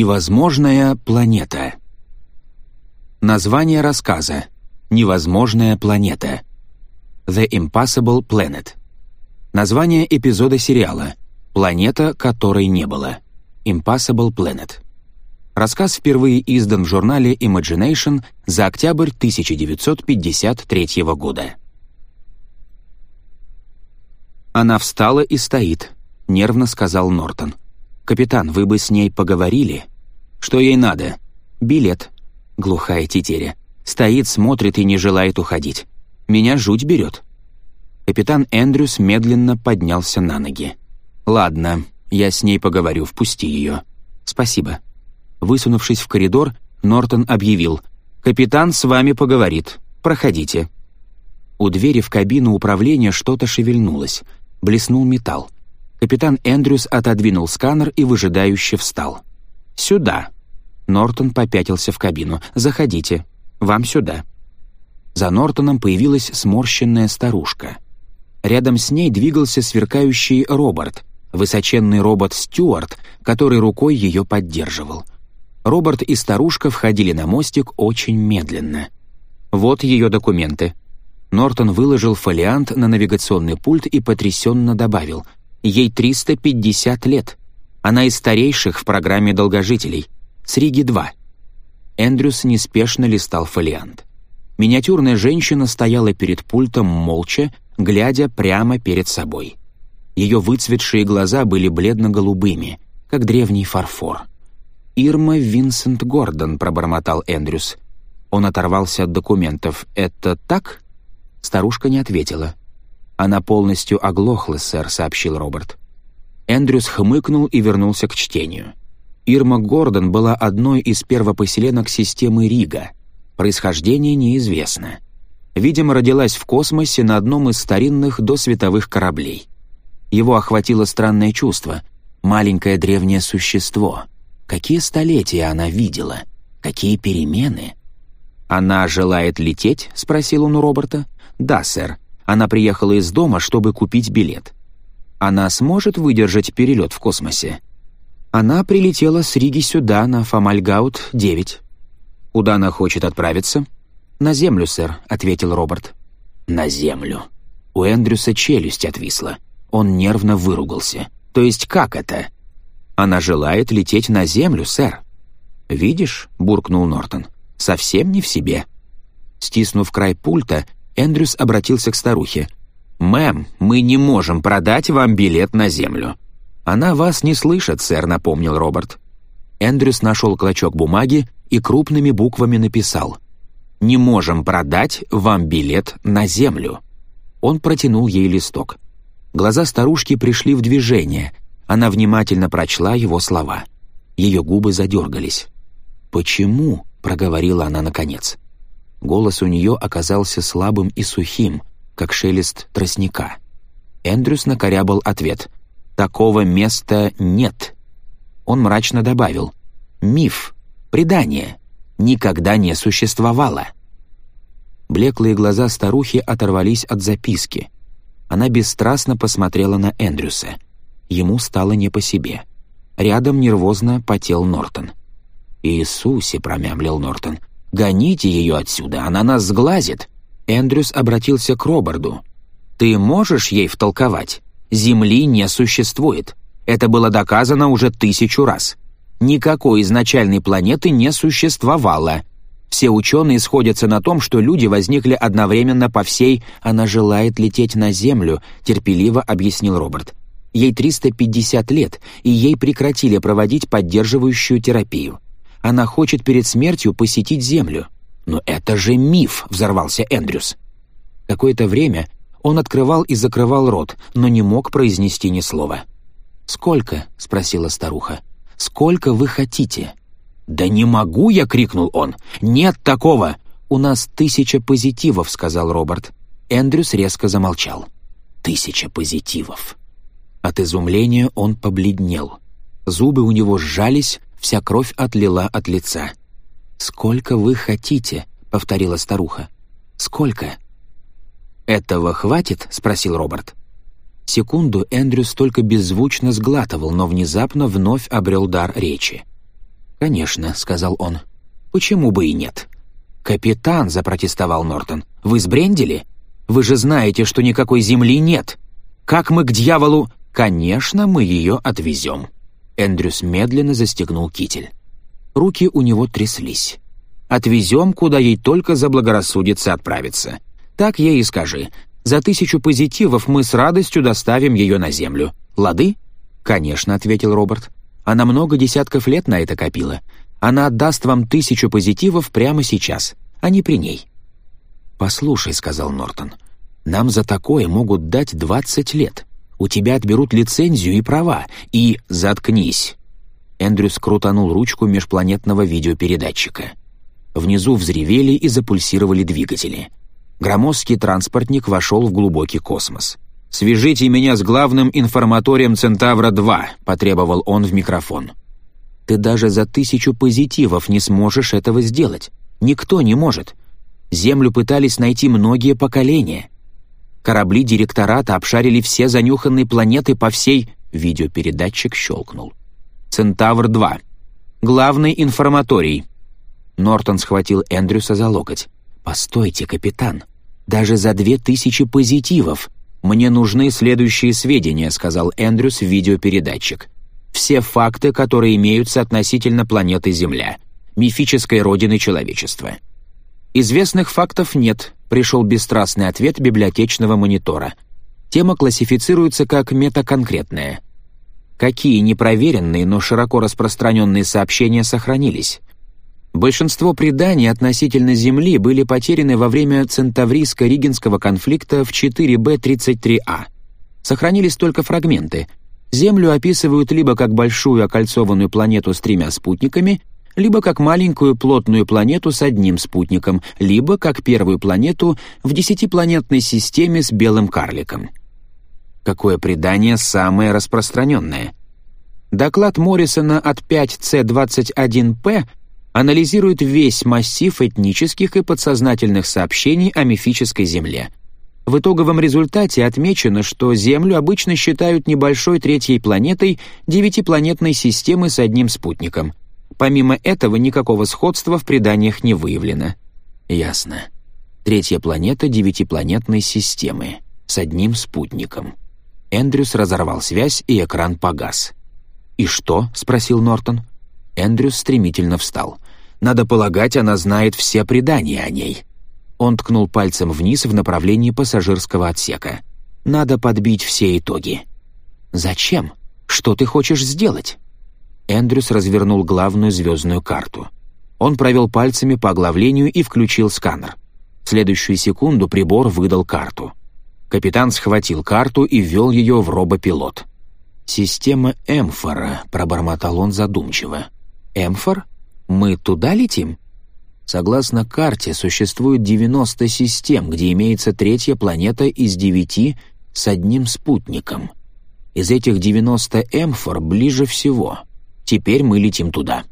Невозможная планета. Название рассказа. Невозможная планета. The Impossible Planet. Название эпизода сериала. Планета, которой не было. Impossible Planet. Рассказ впервые издан в журнале Imagination за октябрь 1953 года. «Она встала и стоит», — нервно сказал Нортон. «Капитан, вы бы с ней поговорили?» «Что ей надо?» «Билет». Глухая тетеря. Стоит, смотрит и не желает уходить. «Меня жуть берет». Капитан Эндрюс медленно поднялся на ноги. «Ладно, я с ней поговорю, впусти ее». «Спасибо». Высунувшись в коридор, Нортон объявил. «Капитан с вами поговорит. Проходите». У двери в кабину управления что-то шевельнулось. Блеснул металл. Капитан Эндрюс отодвинул сканер и выжидающе встал. «Сюда!» Нортон попятился в кабину. «Заходите. Вам сюда». За Нортоном появилась сморщенная старушка. Рядом с ней двигался сверкающий Роберт, высоченный робот Стюарт, который рукой ее поддерживал. Роберт и старушка входили на мостик очень медленно. «Вот ее документы». Нортон выложил фолиант на навигационный пульт и потрясенно добавил — Ей 350 лет. Она из старейших в программе долгожителей. С Риги-2. Эндрюс неспешно листал фолиант. Миниатюрная женщина стояла перед пультом молча, глядя прямо перед собой. Ее выцветшие глаза были бледно-голубыми, как древний фарфор. «Ирма Винсент Гордон», — пробормотал Эндрюс. Он оторвался от документов. «Это так?» Старушка не ответила. «Она полностью оглохла, сэр», — сообщил Роберт. Эндрюс хмыкнул и вернулся к чтению. Ирма Гордон была одной из первопоселенок системы Рига. Происхождение неизвестно. Видимо, родилась в космосе на одном из старинных досветовых кораблей. Его охватило странное чувство. Маленькое древнее существо. Какие столетия она видела? Какие перемены? «Она желает лететь?» — спросил он у Роберта. «Да, сэр», она приехала из дома, чтобы купить билет. Она сможет выдержать перелет в космосе? Она прилетела с Риги сюда, на Фомальгаут-9. Куда она хочет отправиться? «На землю, сэр», — ответил Роберт. «На землю». У Эндрюса челюсть отвисла. Он нервно выругался. «То есть как это?» «Она желает лететь на землю, сэр». «Видишь», — буркнул Нортон, — «совсем не в себе». Стиснув край пульта, Эндрюс обратился к старухе. «Мэм, мы не можем продать вам билет на землю». «Она вас не слышит, сэр», — напомнил Роберт. Эндрюс нашел клочок бумаги и крупными буквами написал. «Не можем продать вам билет на землю». Он протянул ей листок. Глаза старушки пришли в движение. Она внимательно прочла его слова. Ее губы задергались. «Почему?» — проговорила она наконец. Голос у нее оказался слабым и сухим, как шелест тростника. Эндрюс накорябал ответ. «Такого места нет». Он мрачно добавил. «Миф, предание, никогда не существовало». Блеклые глаза старухи оторвались от записки. Она бесстрастно посмотрела на Эндрюса. Ему стало не по себе. Рядом нервозно потел Нортон. «Иисусе!» — промямлил Нортон. «Гоните ее отсюда, она нас сглазит!» Эндрюс обратился к Робарду. «Ты можешь ей втолковать? Земли не существует. Это было доказано уже тысячу раз. Никакой изначальной планеты не существовало. Все ученые сходятся на том, что люди возникли одновременно по всей «она желает лететь на Землю», терпеливо объяснил Роберт. Ей 350 лет, и ей прекратили проводить поддерживающую терапию она хочет перед смертью посетить Землю. Но это же миф, взорвался Эндрюс. Какое-то время он открывал и закрывал рот, но не мог произнести ни слова. «Сколько?» — спросила старуха. «Сколько вы хотите?» «Да не могу я!» — крикнул он. «Нет такого!» «У нас тысяча позитивов», — сказал Роберт. Эндрюс резко замолчал. «Тысяча позитивов!» От изумления он побледнел. Зубы у него сжались, вся кровь отлила от лица. «Сколько вы хотите?» — повторила старуха. «Сколько?» «Этого хватит?» — спросил Роберт. Секунду Эндрюс только беззвучно сглатывал, но внезапно вновь обрел дар речи. «Конечно», — сказал он. «Почему бы и нет?» «Капитан», — запротестовал Нортон, — «вы сбрендили? Вы же знаете, что никакой земли нет. Как мы к дьяволу...» «Конечно, мы ее отвезем». Эндрюс медленно застегнул китель. Руки у него тряслись. «Отвезем, куда ей только заблагорассудится отправиться. Так ей и скажи. За тысячу позитивов мы с радостью доставим ее на землю. Лады?» «Конечно», — ответил Роберт. «Она много десятков лет на это копила. Она отдаст вам тысячу позитивов прямо сейчас, а не при ней». «Послушай», — сказал Нортон, — «нам за такое могут дать 20 лет. У тебя отберут лицензию и права, и заткнись!» Эндрюс крутанул ручку межпланетного видеопередатчика. Внизу взревели и запульсировали двигатели. Громоздкий транспортник вошел в глубокий космос. «Свяжите меня с главным информаторием «Центавра-2», — потребовал он в микрофон. «Ты даже за тысячу позитивов не сможешь этого сделать. Никто не может. Землю пытались найти многие поколения. Корабли директората обшарили все занюханные планеты по всей... Видеопередатчик щелкнул. «Центавр-2. Главный информаторий». Нортон схватил Эндрюса за локоть. «Постойте, капитан. Даже за две тысячи позитивов. Мне нужны следующие сведения», — сказал Эндрюс в видеопередатчик. «Все факты, которые имеются относительно планеты Земля, мифической родины человечества». «Известных фактов нет», — пришел бесстрастный ответ библиотечного монитора. Тема классифицируется как метаконкретная. Какие непроверенные, но широко распространенные сообщения сохранились? Большинство преданий относительно Земли были потеряны во время Центаврийско-Ригенского конфликта в 4Б-33А. Сохранились только фрагменты. Землю описывают либо как большую окольцованную планету с тремя спутниками — либо как маленькую плотную планету с одним спутником, либо как первую планету в десятипланетной системе с белым карликом. Какое предание самое распространенное? Доклад Моррисона от 5C21P анализирует весь массив этнических и подсознательных сообщений о мифической Земле. В итоговом результате отмечено, что Землю обычно считают небольшой третьей планетой девятипланетной системы с одним спутником — Помимо этого, никакого сходства в преданиях не выявлено. Ясно. Третья планета девятипланетной системы. С одним спутником. Эндрюс разорвал связь, и экран погас. «И что?» — спросил Нортон. Эндрюс стремительно встал. «Надо полагать, она знает все предания о ней». Он ткнул пальцем вниз в направлении пассажирского отсека. «Надо подбить все итоги». «Зачем? Что ты хочешь сделать?» Эндрюс развернул главную звездную карту. Он провел пальцами по оглавлению и включил сканер. В следующую секунду прибор выдал карту. Капитан схватил карту и ввел ее в робопилот. «Система Эмфора», — пробормотал он задумчиво. «Эмфор? Мы туда летим?» Согласно карте, существует 90 систем, где имеется третья планета из девяти с одним спутником. Из этих 90 Эмфор ближе всего — Теперь мы летим туда».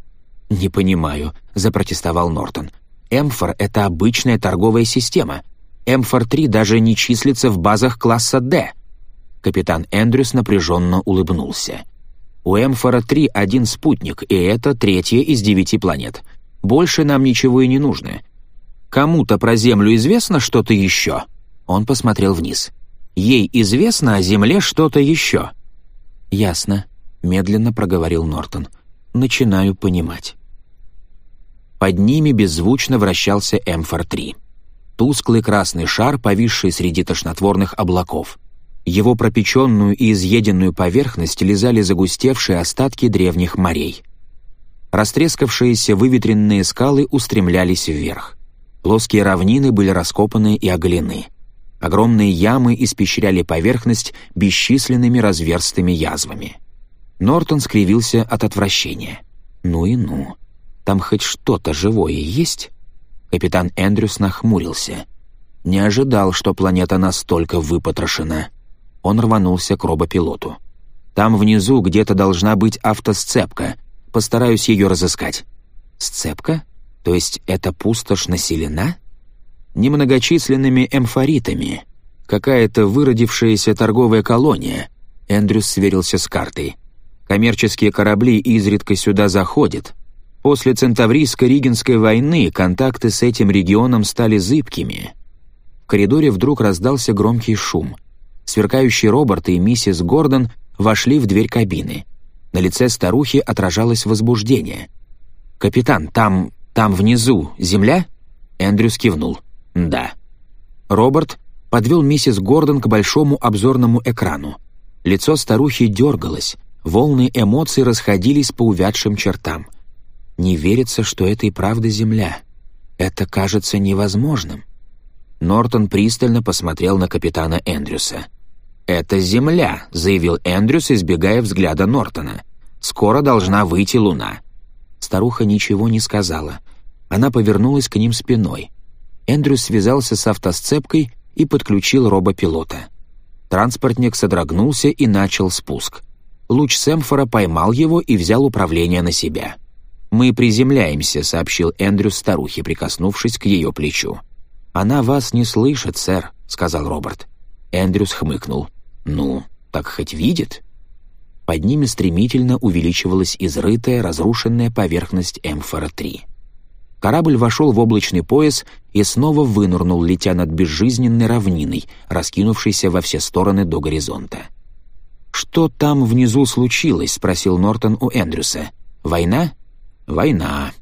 «Не понимаю», — запротестовал Нортон. «Эмфор — это обычная торговая система. Эмфор-3 даже не числится в базах класса «Д». Капитан Эндрюс напряженно улыбнулся. «У Эмфора-3 один спутник, и это третья из девяти планет. Больше нам ничего и не нужно. Кому-то про Землю известно что-то еще?» Он посмотрел вниз. «Ей известно о Земле что-то еще». «Ясно», медленно проговорил Нортон. «Начинаю понимать». Под ними беззвучно вращался Эмфор-3. Тусклый красный шар, повисший среди тошнотворных облаков. Его пропеченную и изъеденную поверхность лизали загустевшие остатки древних морей. Растрескавшиеся выветренные скалы устремлялись вверх. Плоские равнины были раскопаны и оголены. Огромные ямы испещряли поверхность бесчисленными разверстыми язвами. Нортон скривился от отвращения. «Ну и ну. Там хоть что-то живое есть?» Капитан Эндрюс нахмурился. Не ожидал, что планета настолько выпотрошена. Он рванулся к робопилоту. «Там внизу где-то должна быть автосцепка. Постараюсь ее разыскать». «Сцепка? То есть эта пустошь населена?» «Немногочисленными эмфоритами. Какая-то выродившаяся торговая колония». Эндрюс сверился с картой. Коммерческие корабли изредка сюда заходят. После Центаврийско-Ригинской войны контакты с этим регионом стали зыбкими. В коридоре вдруг раздался громкий шум. Сверкающий Роберт и миссис Гордон вошли в дверь кабины. На лице старухи отражалось возбуждение. «Капитан, там... там внизу земля?» Эндрю скивнул. «Да». Роберт подвел миссис Гордон к большому обзорному экрану. Лицо старухи дергалось, волны эмоций расходились по увядшим чертам. Не верится, что это и правда Земля. Это кажется невозможным. Нортон пристально посмотрел на капитана Эндрюса. «Это Земля», — заявил Эндрюс, избегая взгляда Нортона. «Скоро должна выйти Луна». Старуха ничего не сказала. Она повернулась к ним спиной. Эндрюс связался с автосцепкой и подключил робопилота. Транспортник содрогнулся и начал спуск. Луч Сэмфора поймал его и взял управление на себя. «Мы приземляемся», — сообщил Эндрю старухе, прикоснувшись к ее плечу. «Она вас не слышит, сэр», — сказал Роберт. Эндрюс хмыкнул. «Ну, так хоть видит?» Под ними стремительно увеличивалась изрытая, разрушенная поверхность Эмфора-3. Корабль вошел в облачный пояс и снова вынырнул, летя над безжизненной равниной, раскинувшейся во все стороны до горизонта. «Что там внизу случилось?» — спросил Нортон у Эндрюса. «Война?» «Война.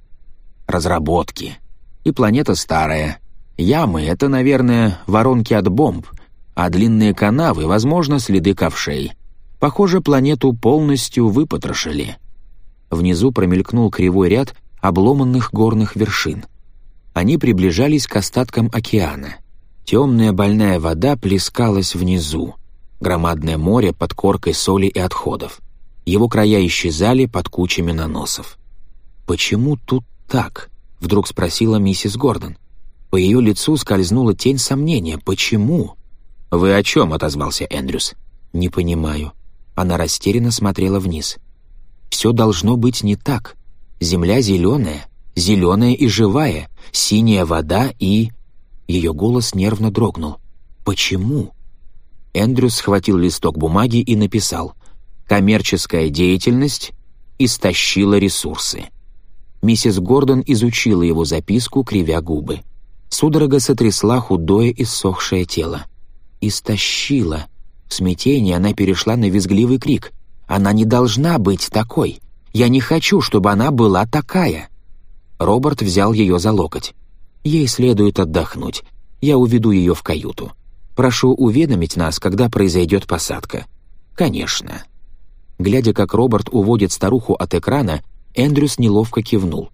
Разработки. И планета старая. Ямы — это, наверное, воронки от бомб, а длинные канавы, возможно, следы ковшей. Похоже, планету полностью выпотрошили». Внизу промелькнул кривой ряд обломанных горных вершин. Они приближались к остаткам океана. Темная больная вода плескалась внизу громадное море под коркой соли и отходов. Его края исчезали под кучами наносов. «Почему тут так?» — вдруг спросила миссис Гордон. По ее лицу скользнула тень сомнения. «Почему?» «Вы о чем?» — отозвался Эндрюс. «Не понимаю». Она растерянно смотрела вниз. «Все должно быть не так. Земля зеленая, зеленая и живая, синяя вода и...» Ее голос нервно дрогнул. «Почему?» Эндрю схватил листок бумаги и написал «Коммерческая деятельность истощила ресурсы». Миссис Гордон изучила его записку, кривя губы. Судорога сотрясла худое и сохшее тело. «Истощила». В смятении она перешла на визгливый крик. «Она не должна быть такой! Я не хочу, чтобы она была такая!» Роберт взял ее за локоть. «Ей следует отдохнуть. Я уведу ее в каюту». Прошу уведомить нас, когда произойдет посадка». «Конечно». Глядя, как Роберт уводит старуху от экрана, Эндрюс неловко кивнул.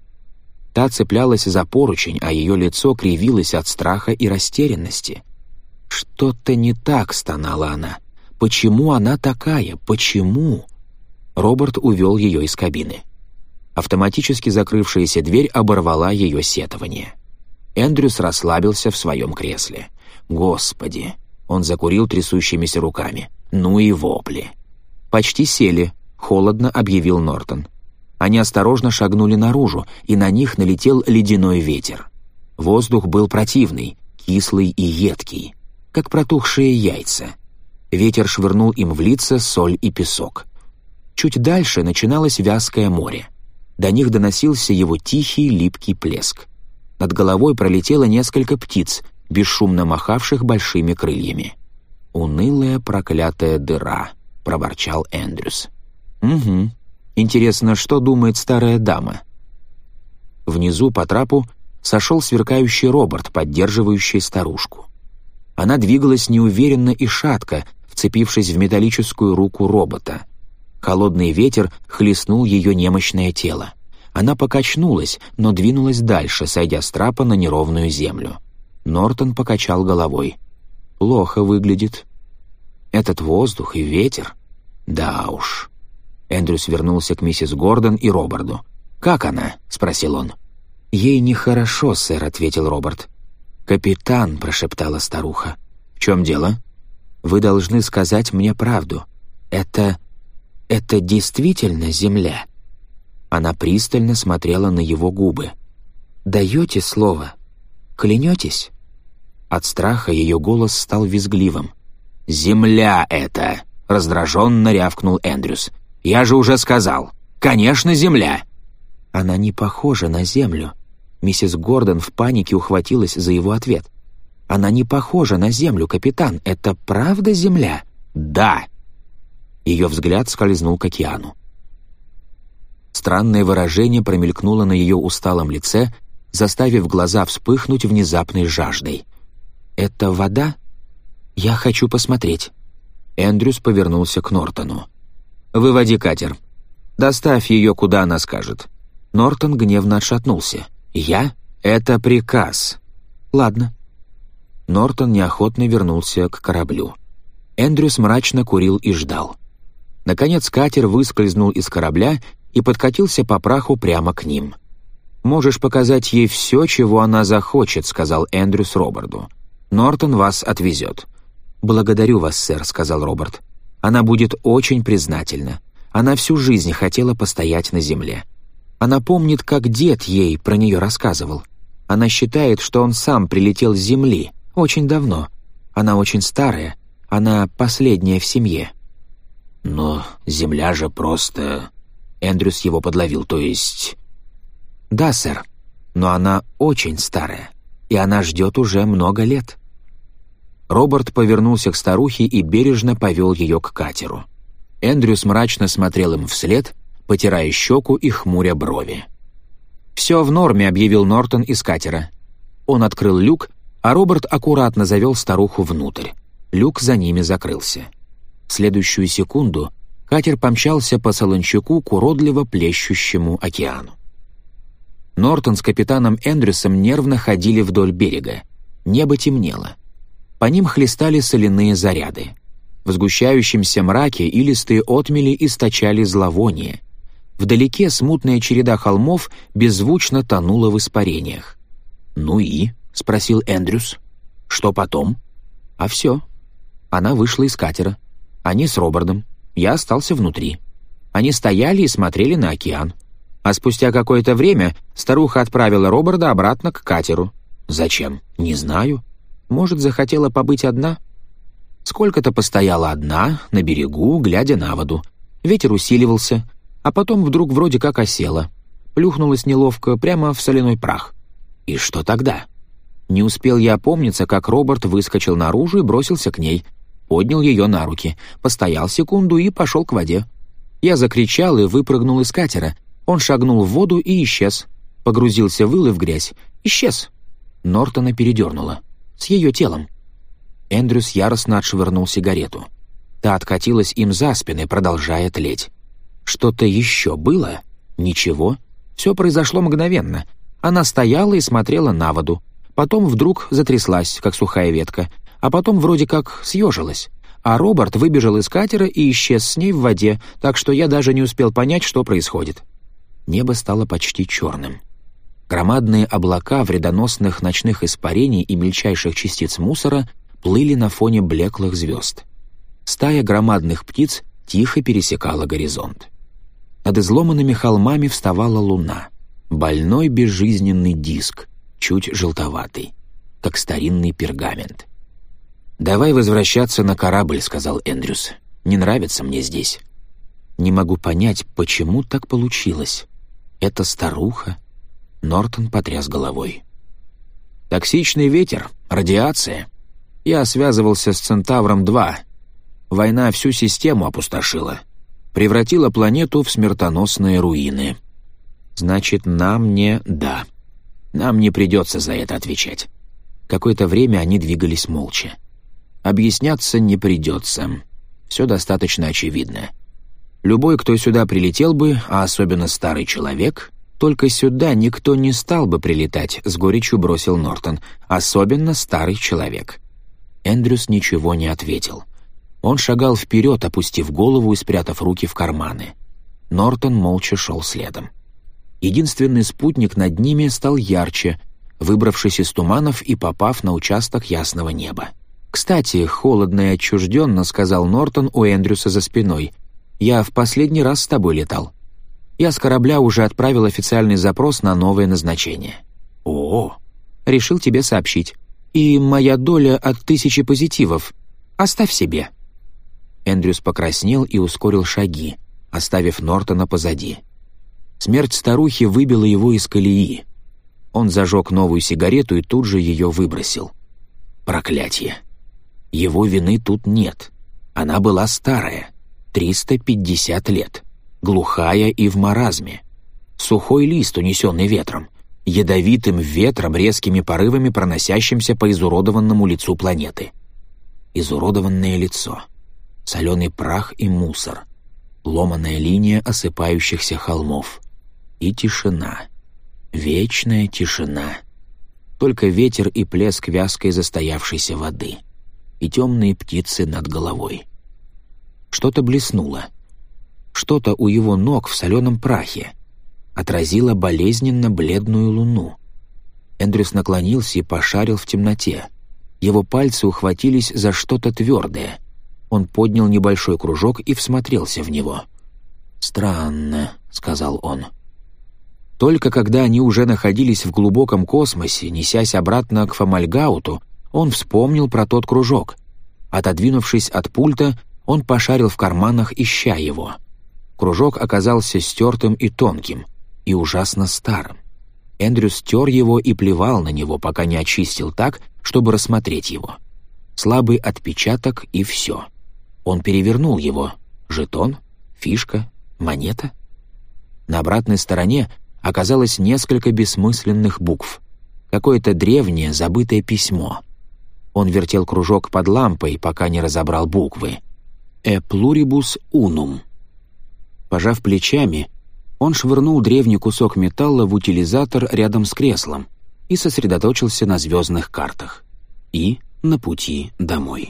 Та цеплялась за поручень, а ее лицо кривилось от страха и растерянности. «Что-то не так», — стонала она. «Почему она такая? Почему?» Роберт увел ее из кабины. Автоматически закрывшаяся дверь оборвала ее сетование. Эндрюс расслабился в своем кресле. Господи! Он закурил трясущимися руками. Ну и вопли. Почти сели, холодно объявил Нортон. Они осторожно шагнули наружу, и на них налетел ледяной ветер. Воздух был противный, кислый и едкий, как протухшие яйца. Ветер швырнул им в лица соль и песок. Чуть дальше начиналось вязкое море. До них доносился его тихий липкий плеск. Над головой пролетело несколько птиц, бесшумно махавших большими крыльями. «Унылая проклятая дыра», — проворчал Эндрюс. «Угу. Интересно, что думает старая дама?» Внизу по трапу сошел сверкающий Роберт, поддерживающий старушку. Она двигалась неуверенно и шатко, вцепившись в металлическую руку робота. Холодный ветер хлестнул ее немощное тело. Она покачнулась, но двинулась дальше, сойдя с трапа на неровную землю. Нортон покачал головой. «Плохо выглядит. Этот воздух и ветер. Да уж». Эндрюс вернулся к миссис Гордон и Роберду. «Как она?» — спросил он. «Ей нехорошо, сэр», — ответил Роберт. «Капитан», — прошептала старуха. «В чем дело?» «Вы должны сказать мне правду. Это... это действительно земля?» Она пристально смотрела на его губы. «Даете слово?» Клянетесь?» От страха ее голос стал визгливым. «Земля это!» — раздраженно рявкнул Эндрюс. «Я же уже сказал! Конечно, земля!» «Она не похожа на землю!» Миссис Гордон в панике ухватилась за его ответ. «Она не похожа на землю, капитан! Это правда земля?» «Да!» Ее взгляд скользнул к океану. Странное выражение промелькнуло на ее усталом лице, заставив глаза вспыхнуть внезапной жаждой. «Это вода? Я хочу посмотреть». Эндрюс повернулся к Нортону. «Выводи катер. Доставь ее, куда она скажет». Нортон гневно отшатнулся. «Я? Это приказ». «Ладно». Нортон неохотно вернулся к кораблю. Эндрюс мрачно курил и ждал. Наконец катер выскользнул из корабля и подкатился по праху прямо к ним. «Можешь показать ей все, чего она захочет», — сказал Эндрюс Роберду. «Нортон вас отвезет». «Благодарю вас, сэр», — сказал Роберт. «Она будет очень признательна. Она всю жизнь хотела постоять на земле. Она помнит, как дед ей про нее рассказывал. Она считает, что он сам прилетел с земли, очень давно. Она очень старая, она последняя в семье». «Но земля же просто...» Эндрюс его подловил, то есть... «Да, сэр, но она очень старая, и она ждет уже много лет». Роберт повернулся к старухе и бережно повел ее к катеру. Эндрюс мрачно смотрел им вслед, потирая щеку и хмуря брови. «Все в норме», — объявил Нортон из катера. Он открыл люк, а Роберт аккуратно завел старуху внутрь. Люк за ними закрылся. В следующую секунду катер помчался по солончаку к уродливо плещущему океану. Нортон с капитаном Эндрюсом нервно ходили вдоль берега. Небо темнело. По ним хлестали соляные заряды. В сгущающемся мраке илистые отмели источали зловоние. Вдалеке смутная череда холмов беззвучно тонула в испарениях. «Ну и?» — спросил Эндрюс. «Что потом?» «А все». Она вышла из катера. Они с Робертом. Я остался внутри. Они стояли и смотрели на океан а спустя какое-то время старуха отправила Роберта обратно к катеру. Зачем? Не знаю. Может, захотела побыть одна? Сколько-то постояла одна, на берегу, глядя на воду. Ветер усиливался, а потом вдруг вроде как осела. Плюхнулась неловко прямо в соляной прах. И что тогда? Не успел я опомниться, как Роберт выскочил наружу и бросился к ней. Поднял ее на руки, постоял секунду и пошел к воде. Я закричал и выпрыгнул из катера — он шагнул в воду и исчез. Погрузился в илы в грязь. Исчез. Нортона передернула. С ее телом. Эндрюс яростно отшвырнул сигарету. Та откатилась им за спины, продолжая тлеть. Что-то еще было? Ничего. Все произошло мгновенно. Она стояла и смотрела на воду. Потом вдруг затряслась, как сухая ветка, а потом вроде как съежилась. А Роберт выбежал из катера и исчез с ней в воде, так что я даже не успел понять, что происходит небо стало почти черным. Громадные облака вредоносных ночных испарений и мельчайших частиц мусора плыли на фоне блеклых звезд. Стая громадных птиц тихо пересекала горизонт. Над изломанными холмами вставала луна. Больной безжизненный диск, чуть желтоватый, как старинный пергамент. «Давай возвращаться на корабль», — сказал Эндрюс. «Не нравится мне здесь». «Не могу понять, почему так получилось. «Это старуха?» Нортон потряс головой. «Токсичный ветер, радиация. Я связывался с «Центавром-2». Война всю систему опустошила. Превратила планету в смертоносные руины. Значит, нам не «да». Нам не придется за это отвечать». Какое-то время они двигались молча. Объясняться не придется. Все достаточно очевидно. Любой, кто сюда прилетел бы, а особенно старый человек, только сюда никто не стал бы прилетать, с горечью бросил Нортон, особенно старый человек. Эндрюс ничего не ответил. Он шагал вперед, опустив голову и спрятав руки в карманы. Нортон молча шел следом. Единственный спутник над ними стал ярче, выбравшись из туманов и попав на участок ясного неба. «Кстати, холодно и отчужденно», — сказал Нортон у Эндрюса за спиной — я в последний раз с тобой летал. Я с корабля уже отправил официальный запрос на новое назначение». «О!» «Решил тебе сообщить. И моя доля от тысячи позитивов. Оставь себе». Эндрюс покраснел и ускорил шаги, оставив Нортона позади. Смерть старухи выбила его из колеи. Он зажег новую сигарету и тут же ее выбросил. Проклятие. Его вины тут нет. Она была старая. 350 лет, глухая и в маразме. Сухой лист, унесенный ветром, ядовитым ветром, резкими порывами проносящимся по изуродованному лицу планеты. Изуродованное лицо, соленый прах и мусор, ломаная линия осыпающихся холмов и тишина, вечная тишина. Только ветер и плеск вязкой застоявшейся воды и темные птицы над головой — что-то блеснуло. Что-то у его ног в соленом прахе отразило болезненно бледную луну. Эндрюс наклонился и пошарил в темноте. Его пальцы ухватились за что-то твердое. Он поднял небольшой кружок и всмотрелся в него. «Странно», — сказал он. Только когда они уже находились в глубоком космосе, несясь обратно к Фомальгауту, он вспомнил про тот кружок. Отодвинувшись от пульта, он пошарил в карманах, ища его. Кружок оказался стертым и тонким, и ужасно старым. Эндрю стер его и плевал на него, пока не очистил так, чтобы рассмотреть его. Слабый отпечаток и все. Он перевернул его. Жетон, фишка, монета. На обратной стороне оказалось несколько бессмысленных букв. Какое-то древнее, забытое письмо. Он вертел кружок под лампой, пока не разобрал буквы. «E pluribus unum». Пожав плечами, он швырнул древний кусок металла в утилизатор рядом с креслом и сосредоточился на звездных картах и на пути домой.